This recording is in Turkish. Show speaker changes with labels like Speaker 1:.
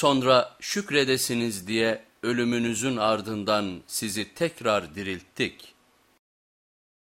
Speaker 1: Sonra şükredesiniz diye ölümünüzün ardından sizi tekrar dirilttik.